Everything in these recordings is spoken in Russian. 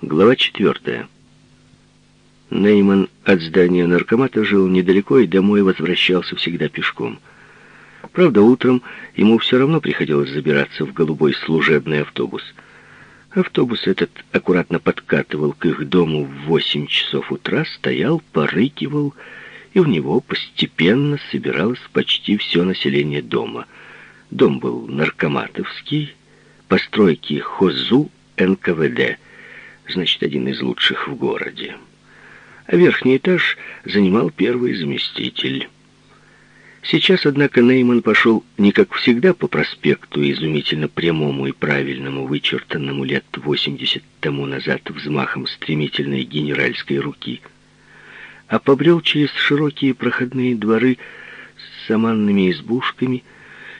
Глава четвертая. Нейман от здания наркомата жил недалеко и домой возвращался всегда пешком. Правда, утром ему все равно приходилось забираться в голубой служебный автобус. Автобус этот аккуратно подкатывал к их дому в восемь часов утра, стоял, порыкивал, и в него постепенно собиралось почти все население дома. Дом был наркоматовский, постройки ХОЗУ НКВД — значит, один из лучших в городе. А верхний этаж занимал первый заместитель. Сейчас, однако, Нейман пошел не как всегда по проспекту, изумительно прямому и правильному, вычертанному лет 80 тому назад взмахом стремительной генеральской руки, а побрел через широкие проходные дворы с саманными избушками,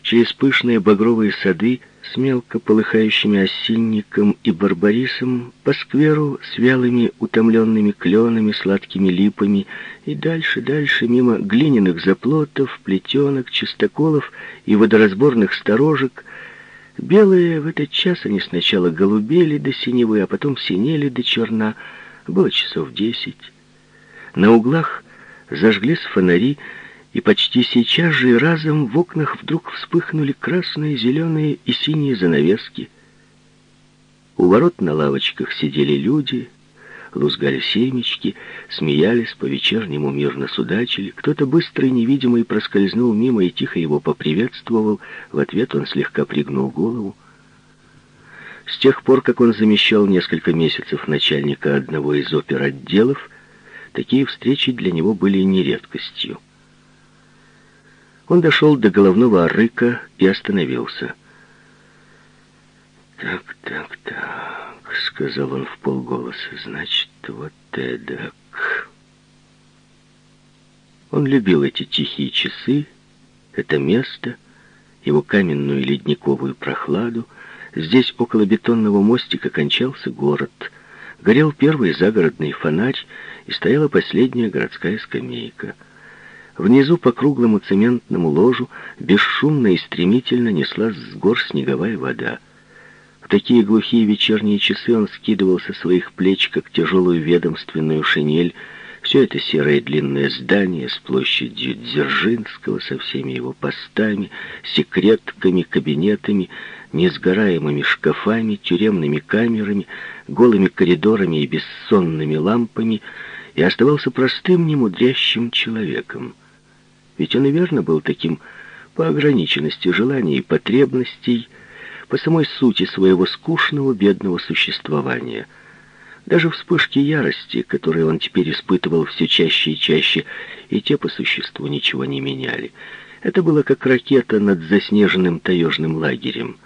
через пышные багровые сады, с мелко полыхающими осинником и барбарисом, по скверу с вялыми утомленными кленами, сладкими липами и дальше, дальше, мимо глиняных заплотов, плетенок, чистоколов и водоразборных сторожек. Белые в этот час они сначала голубели до синевы, а потом синели до черна. Было часов десять. На углах зажглись фонари, и почти сейчас же разом в окнах вдруг вспыхнули красные, зеленые и синие занавески. У ворот на лавочках сидели люди, лузгали семечки, смеялись, по-вечернему мирно судачили. Кто-то быстрый, невидимый проскользнул мимо и тихо его поприветствовал. В ответ он слегка пригнул голову. С тех пор, как он замещал несколько месяцев начальника одного из опер-отделов, такие встречи для него были не редкостью. Он дошел до головного рыка и остановился. «Так, так, так», — сказал он в полголоса, — «значит, вот эдак». Он любил эти тихие часы, это место, его каменную ледниковую прохладу. Здесь, около бетонного мостика, кончался город. Горел первый загородный фонарь, и стояла последняя городская скамейка — Внизу по круглому цементному ложу бесшумно и стремительно неслась с гор снеговая вода. В такие глухие вечерние часы он скидывал со своих плеч, как тяжелую ведомственную шинель, все это серое длинное здание с площадью Дзержинского, со всеми его постами, секретками, кабинетами, несгораемыми шкафами, тюремными камерами, голыми коридорами и бессонными лампами, и оставался простым, немудрящим человеком. Ведь он и верно был таким по ограниченности желаний и потребностей, по самой сути своего скучного, бедного существования. Даже вспышки ярости, которые он теперь испытывал все чаще и чаще, и те по существу ничего не меняли. Это было как ракета над заснеженным таежным лагерем.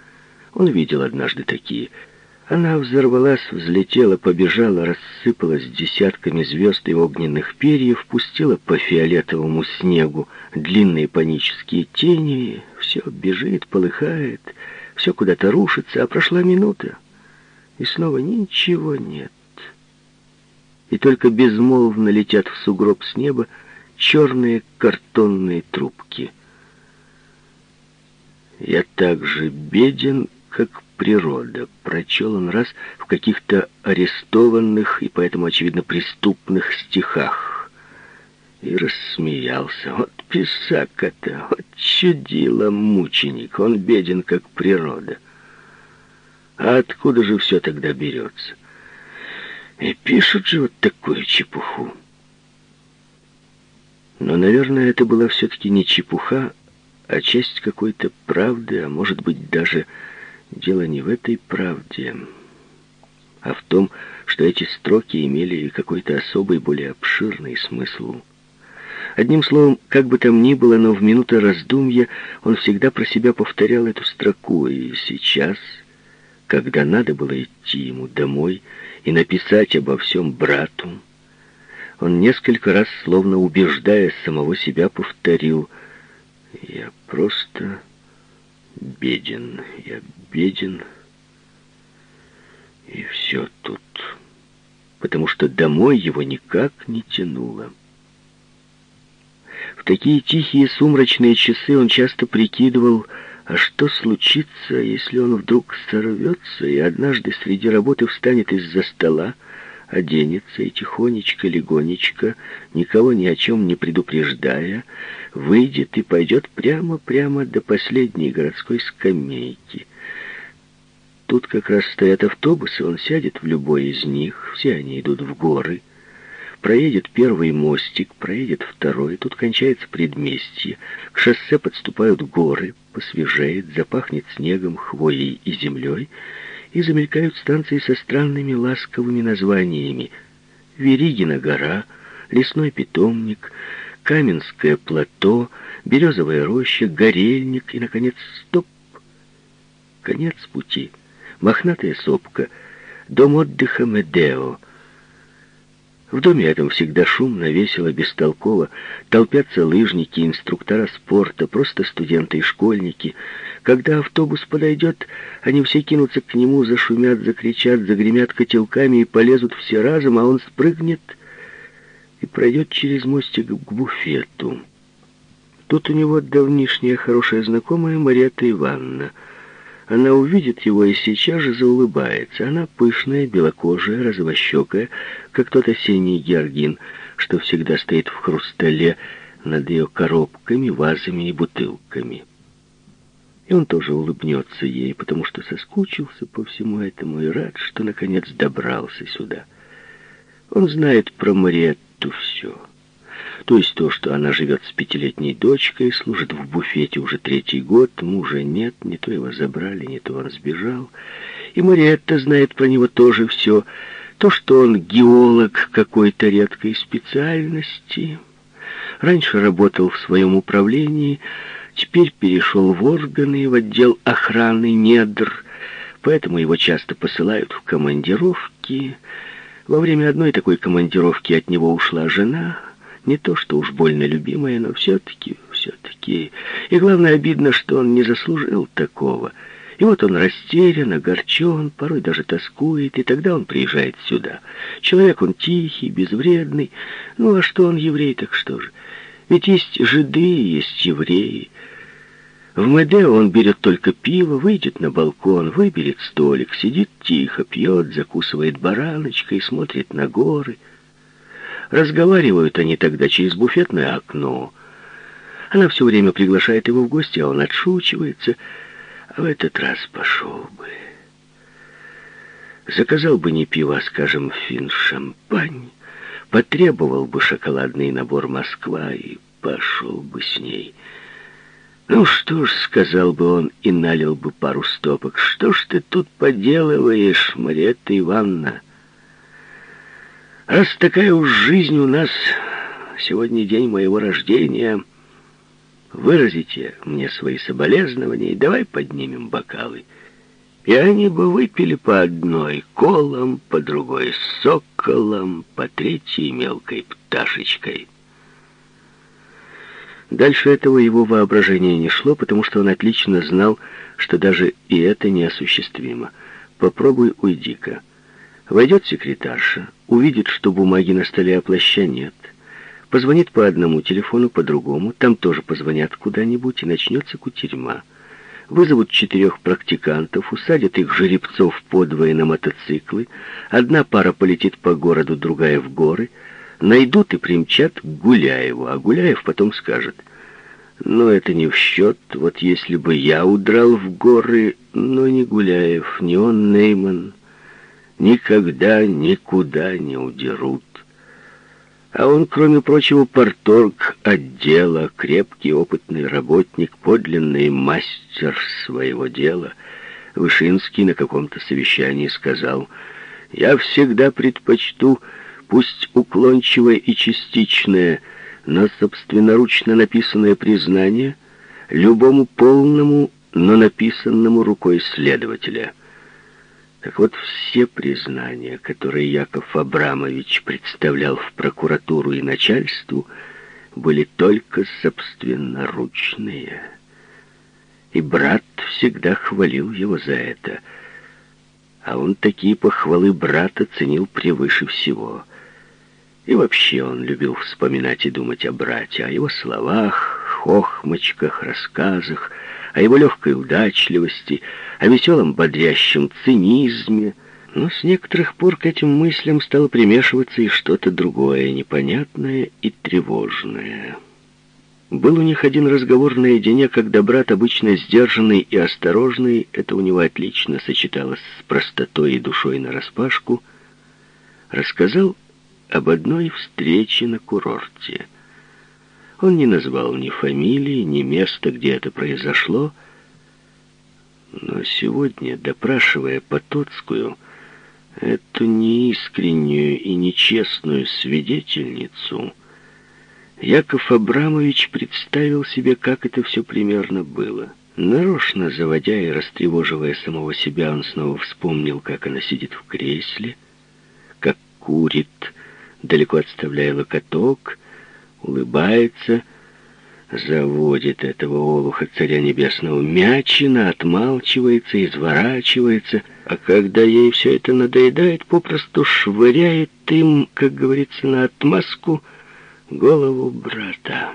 Он видел однажды такие – она взорвалась, взлетела, побежала, рассыпалась десятками звезд и огненных перьев, пустила по фиолетовому снегу длинные панические тени. Все бежит, полыхает, все куда-то рушится, а прошла минута, и снова ничего нет. И только безмолвно летят в сугроб с неба черные картонные трубки. Я так же беден, как природа. Прочел он раз в каких-то арестованных и поэтому, очевидно, преступных стихах. И рассмеялся. Вот писак-то, вот чудило мученик, он беден, как природа. А откуда же все тогда берется? И пишут же вот такую чепуху. Но, наверное, это была все-таки не чепуха, а часть какой-то правды, а может быть даже Дело не в этой правде, а в том, что эти строки имели какой-то особый, более обширный смысл. Одним словом, как бы там ни было, но в минуты раздумья он всегда про себя повторял эту строку, и сейчас, когда надо было идти ему домой и написать обо всем брату, он несколько раз, словно убеждая самого себя, повторил «Я просто беден, я беден. И все тут, потому что домой его никак не тянуло. В такие тихие сумрачные часы он часто прикидывал, А что случится, если он вдруг сорвется и однажды среди работы встанет из-за стола, оденется и тихонечко, легонечко, никого ни о чем не предупреждая, выйдет и пойдет прямо-прямо до последней городской скамейки. Тут как раз стоят автобусы, он сядет в любой из них, все они идут в горы, Проедет первый мостик, проедет второй, тут кончается предместье. К шоссе подступают горы, посвежеет, запахнет снегом, хвоей и землей, и замелькают станции со странными ласковыми названиями. Веригина гора, лесной питомник, Каменское плато, Березовая роща, Горельник и, наконец, стоп. Конец пути. Мохнатая сопка, дом отдыха Медео — в доме этом всегда шумно, весело, бестолково. Толпятся лыжники, инструктора спорта, просто студенты и школьники. Когда автобус подойдет, они все кинутся к нему, зашумят, закричат, загремят котелками и полезут все разом, а он спрыгнет и пройдет через мостик к буфету. Тут у него давнишняя хорошая знакомая Марета Ивановна — она увидит его и сейчас же заулыбается. Она пышная, белокожая, розовощекая, как тот осенний георгин, что всегда стоит в хрустале над ее коробками, вазами и бутылками. И он тоже улыбнется ей, потому что соскучился по всему этому и рад, что наконец добрался сюда. Он знает про Мариетту все. То есть то, что она живет с пятилетней дочкой, служит в буфете уже третий год, мужа нет, не то его забрали, не то он сбежал. И Мариетта знает про него тоже все. То, что он геолог какой-то редкой специальности. Раньше работал в своем управлении, теперь перешел в органы, в отдел охраны недр, поэтому его часто посылают в командировки. Во время одной такой командировки от него ушла жена — не то, что уж больно любимая, но все-таки, все-таки. И главное, обидно, что он не заслужил такого. И вот он растерян, огорчен, порой даже тоскует, и тогда он приезжает сюда. Человек он тихий, безвредный. Ну, а что он еврей, так что же? Ведь есть жиды, есть евреи. В Медео он берет только пиво, выйдет на балкон, выберет столик, сидит тихо, пьет, закусывает бараночкой, смотрит на горы — Разговаривают они тогда через буфетное окно. Она все время приглашает его в гости, а он отшучивается. А в этот раз пошел бы. Заказал бы не пиво, а, скажем, фин-шампань, потребовал бы шоколадный набор «Москва» и пошел бы с ней. «Ну что ж», — сказал бы он и налил бы пару стопок, «что ж ты тут поделываешь, Мариетта Ивановна?» Раз такая уж жизнь у нас, сегодня день моего рождения, выразите мне свои соболезнования и давай поднимем бокалы. И они бы выпили по одной колом, по другой соколом, по третьей мелкой пташечкой. Дальше этого его воображение не шло, потому что он отлично знал, что даже и это неосуществимо. Попробуй уйди-ка. Войдет секретарша, увидит, что бумаги на столе, а плаща нет. Позвонит по одному телефону, по другому, там тоже позвонят куда-нибудь, и начнется кутерьма. Вызовут четырех практикантов, усадят их жеребцов подвое на мотоциклы, одна пара полетит по городу, другая в горы, найдут и примчат к Гуляеву, а Гуляев потом скажет, «Ну, это не в счет, вот если бы я удрал в горы, но не Гуляев, не он Нейман» никогда никуда не удерут. А он, кроме прочего, порторг отдела, крепкий опытный работник, подлинный мастер своего дела. Вышинский на каком-то совещании сказал, «Я всегда предпочту, пусть уклончивое и частичное, но собственноручно написанное признание любому полному, но написанному рукой следователя». Так вот, все признания, которые Яков Абрамович представлял в прокуратуру и начальству, были только собственноручные. И брат всегда хвалил его за это. А он такие похвалы брата ценил превыше всего. И вообще он любил вспоминать и думать о брате, о его словах, хохмочках, рассказах, о его легкой удачливости, о веселом бодрящем цинизме. Но с некоторых пор к этим мыслям стало примешиваться и что-то другое, непонятное и тревожное. Был у них один разговор наедине, когда брат, обычно сдержанный и осторожный, это у него отлично сочеталось с простотой и душой нараспашку, рассказал об одной встрече на курорте. Он не назвал ни фамилии, ни места, где это произошло, но сегодня, допрашивая Потоцкую, эту неискреннюю и нечестную свидетельницу, Яков Абрамович представил себе, как это все примерно было. Нарочно заводя и растревоживая самого себя, он снова вспомнил, как она сидит в кресле, как курит, далеко отставляя локоток, улыбается, заводит этого олуха царя небесного мячина, отмалчивается, изворачивается, а когда ей все это надоедает, попросту швыряет им, как говорится, на отмазку голову брата.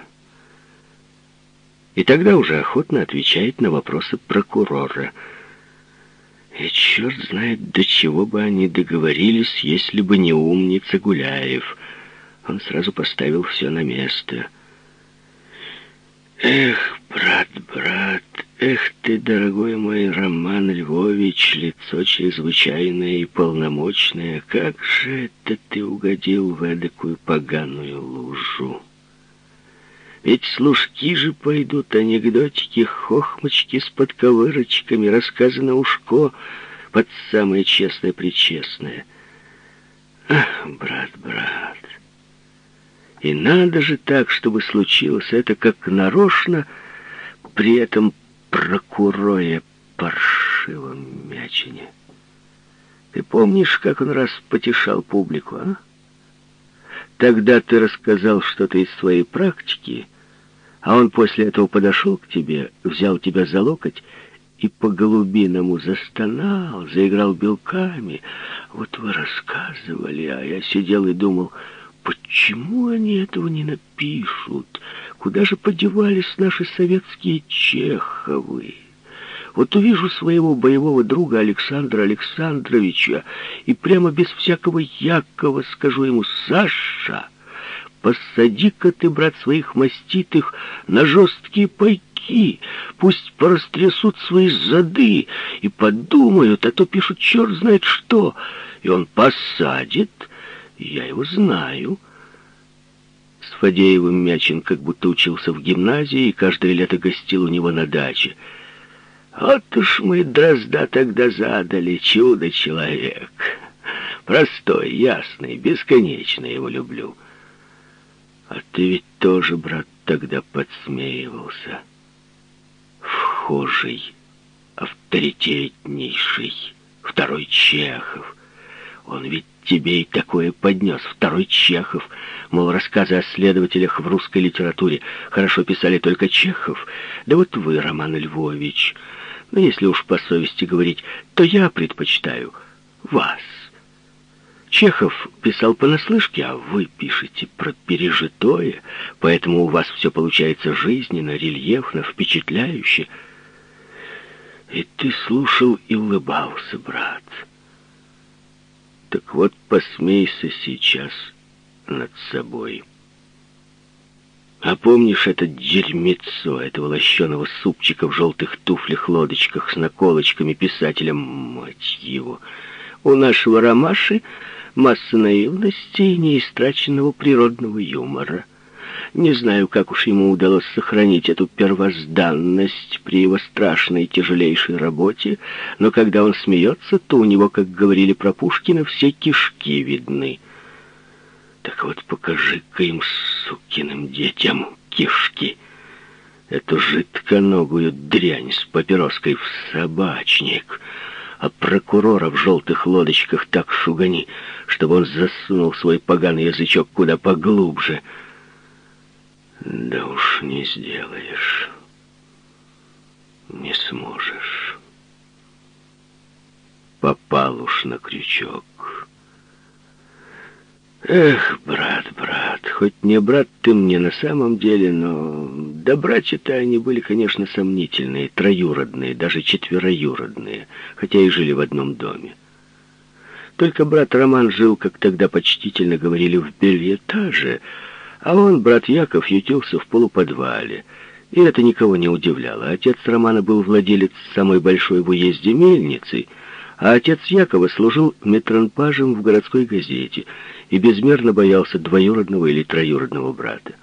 И тогда уже охотно отвечает на вопросы прокурора. И черт знает, до чего бы они договорились, если бы не умница Гуляев. Он сразу поставил все на место. Эх, брат, брат, эх ты, дорогой мой Роман Львович, лицо чрезвычайное и полномочное, как же это ты угодил в эдакую поганую лужу? Ведь служки же пойдут, анекдотики, хохмочки с подковырочками, рассказы на ушко под самое честное-причестное. Ах, брат, брат, и надо же так, чтобы случилось это как нарочно, при этом прокуроре паршивом мячине. Ты помнишь, как он раз потешал публику, а? Тогда ты рассказал что-то из своей практики, а он после этого подошел к тебе, взял тебя за локоть и по-голубиному застонал, заиграл белками. Вот вы рассказывали, а я сидел и думал, почему они этого не напишут? Куда же подевались наши советские Чеховы? Вот увижу своего боевого друга Александра Александровича и прямо без всякого Якова скажу ему, «Саша, посади-ка ты, брат, своих маститых на жесткие пайки, пусть порастрясут свои зады и подумают, а то пишут черт знает что». И он посадит, я его знаю». С Фадеевым Мячин как будто учился в гимназии и каждое лето гостил у него на даче — вот уж мы дрозда тогда задали, чудо-человек. Простой, ясный, бесконечный его люблю. А ты ведь тоже, брат, тогда подсмеивался. Вхожий, авторитетнейший, второй Чехов. Он ведь тебе и такое поднес, второй Чехов. Мол, рассказы о следователях в русской литературе хорошо писали только Чехов. Да вот вы, Роман Львович, но если уж по совести говорить, то я предпочитаю вас. Чехов писал понаслышке, а вы пишете про пережитое, поэтому у вас все получается жизненно, рельефно, впечатляюще. И ты слушал и улыбался, брат. Так вот, посмейся сейчас над собой. А помнишь это дерьмецо, этого лощеного супчика в желтых туфлях-лодочках с наколочками писателя, мать его? У нашего Ромаши масса наивности и неистраченного природного юмора. Не знаю, как уж ему удалось сохранить эту первозданность при его страшной тяжелейшей работе, но когда он смеется, то у него, как говорили про Пушкина, все кишки видны. Так вот, покажи-ка им, сукиным детям, кишки. Эту жидконогую дрянь с папироской в собачник. А прокурора в желтых лодочках так шугани, чтобы он засунул свой поганый язычок куда поглубже. Да уж не сделаешь. Не сможешь. Попал уж на крючок. Эх, брат, брат, хоть не брат ты мне на самом деле, но Да братья-то они были, конечно, сомнительные, троюродные, даже четвероюродные, хотя и жили в одном доме. Только брат Роман жил, как тогда почтительно говорили, в бельетаже, а он, брат Яков, ютился в полуподвале. И это никого не удивляло. Отец Романа был владелец самой большой в уезде мельницы, а отец Якова служил метронпажем в городской газете и безмерно боялся двоюродного или троюродного брата.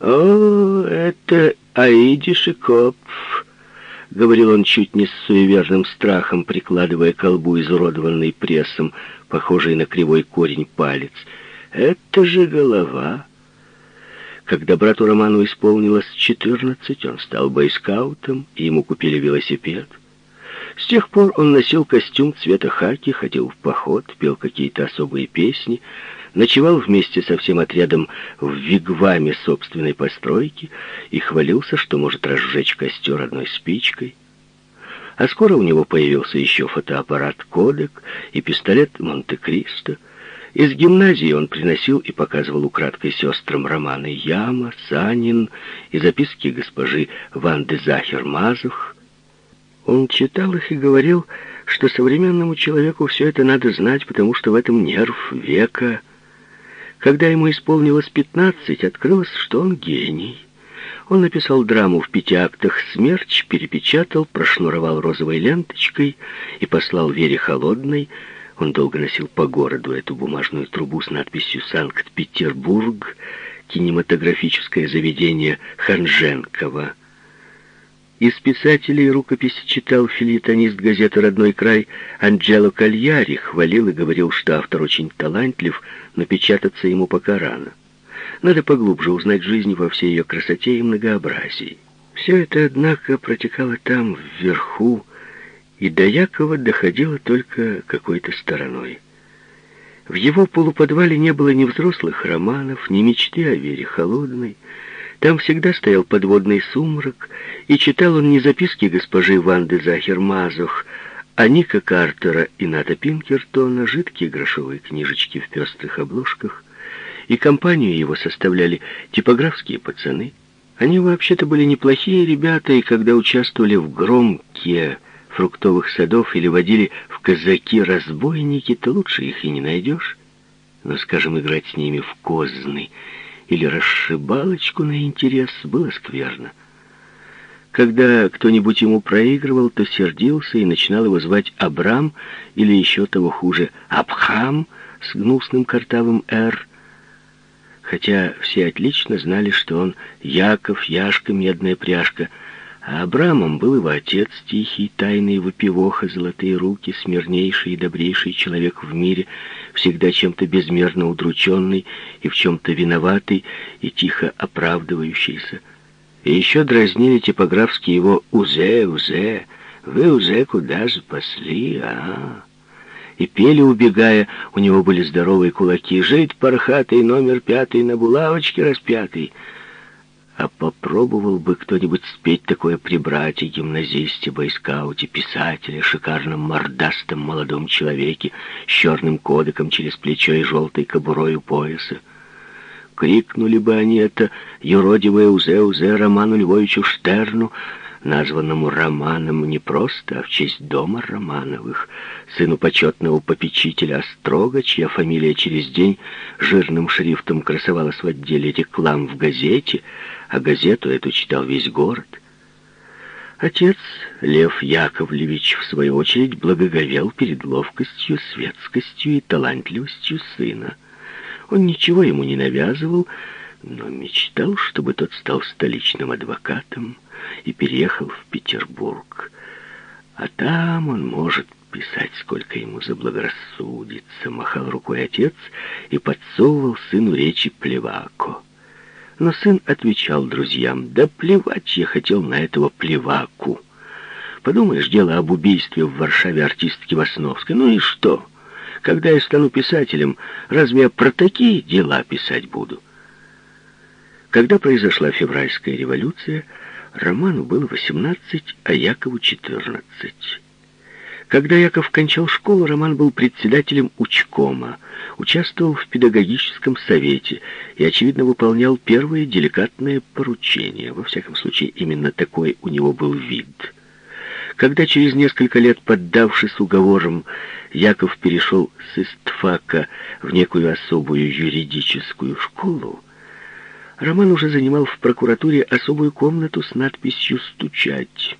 «О, это Аидиш и Копф», — говорил он чуть не с суеверным страхом, прикладывая колбу изуродованный прессом, похожий на кривой корень палец. «Это же голова». Когда брату Роману исполнилось четырнадцать, он стал бойскаутом, и ему купили велосипед. С тех пор он носил костюм цвета хаки, ходил в поход, пел какие-то особые песни, ночевал вместе со всем отрядом в вигваме собственной постройки и хвалился, что может разжечь костер одной спичкой. А скоро у него появился еще фотоаппарат «Кодек» и пистолет «Монте-Кристо». Из гимназии он приносил и показывал украдкой сестрам романы Яма, Санин и записки госпожи Ванды Захер-Мазух. Он читал их и говорил, что современному человеку все это надо знать, потому что в этом нерв века. Когда ему исполнилось пятнадцать, открылось, что он гений. Он написал драму в пяти актах «Смерч», перепечатал, прошнуровал розовой ленточкой и послал Вере Холодной. Он долго носил по городу эту бумажную трубу с надписью «Санкт-Петербург», кинематографическое заведение Ханженкова. Из писателей рукописи читал филитонист газеты «Родной край» Анджело Кальяри, хвалил и говорил, что автор очень талантлив, но печататься ему пока рано. Надо поглубже узнать жизнь во всей ее красоте и многообразии. Все это, однако, протекало там, вверху, и до Якова доходило только какой-то стороной. В его полуподвале не было ни взрослых романов, ни мечты о Вере Холодной, там всегда стоял подводный сумрак, и читал он не записки госпожи Ванды Захер-Мазух, а Ника Картера и Ната Пинкертона, жидкие грошовые книжечки в пестрых обложках, и компанию его составляли типографские пацаны. Они вообще-то были неплохие ребята, и когда участвовали в громке фруктовых садов или водили в казаки-разбойники, то лучше их и не найдешь. Но, скажем, играть с ними в козны — или расшибалочку на интерес было скверно. Когда кто-нибудь ему проигрывал, то сердился и начинал его звать Абрам или еще того хуже Абхам с гнусным картавым «Р», хотя все отлично знали, что он Яков, Яшка, медная пряжка — а Абрамом был его отец, тихий, тайный выпивоха, золотые руки, смирнейший и добрейший человек в мире, всегда чем-то безмерно удрученный и в чем-то виноватый и тихо оправдывающийся. И еще дразнили типографски его «Узе, Узе, вы, Узе, куда пошли, а?» И пели, убегая, у него были здоровые кулаки, «Жить пархатый, номер пятый, на булавочке распятый». А попробовал бы кто-нибудь спеть такое при брате, гимназисте, бойскауте, писателе, шикарном мордастом молодом человеке с черным кодеком через плечо и желтой кобурой у пояса. Крикнули бы они это юродивое узе-узе Роману Львовичу Штерну, названному Романом не просто, а в честь дома Романовых, сыну почетного попечителя Острога, чья фамилия через день жирным шрифтом красовалась в отделе реклам в газете, а газету эту читал весь город. Отец, Лев Яковлевич, в свою очередь, благоговел перед ловкостью, светскостью и талантливостью сына. Он ничего ему не навязывал, но мечтал, чтобы тот стал столичным адвокатом и переехал в Петербург. А там он может писать, сколько ему заблагорассудится, махал рукой отец и подсовывал сыну речи Плевако. Но сын отвечал друзьям, да плевать я хотел на этого плеваку. Подумаешь, дело об убийстве в Варшаве артистки Васновской. Ну и что? Когда я стану писателем, разве я про такие дела писать буду? Когда произошла февральская революция, Роману было 18, а Якову 14. Когда Яков кончал школу, Роман был председателем учкома, участвовал в педагогическом совете и, очевидно, выполнял первые деликатные поручения. Во всяком случае, именно такой у него был вид. Когда через несколько лет, поддавшись уговорам, Яков перешел с истфака в некую особую юридическую школу, Роман уже занимал в прокуратуре особую комнату с надписью «Стучать».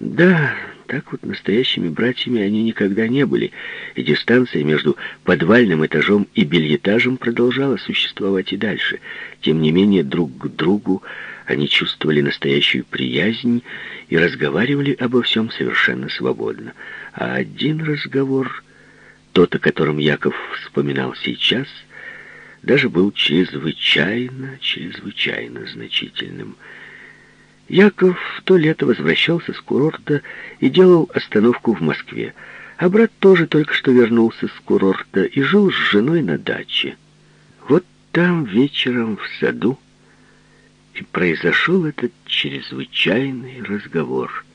Да, так вот настоящими братьями они никогда не были, и дистанция между подвальным этажом и бельетажем продолжала существовать и дальше. Тем не менее, друг к другу они чувствовали настоящую приязнь и разговаривали обо всем совершенно свободно. А один разговор, тот, о котором Яков вспоминал сейчас, даже был чрезвычайно, чрезвычайно значительным – Яков в то лето возвращался с курорта и делал остановку в Москве, а брат тоже только что вернулся с курорта и жил с женой на даче. Вот там вечером в саду и произошел этот чрезвычайный разговор —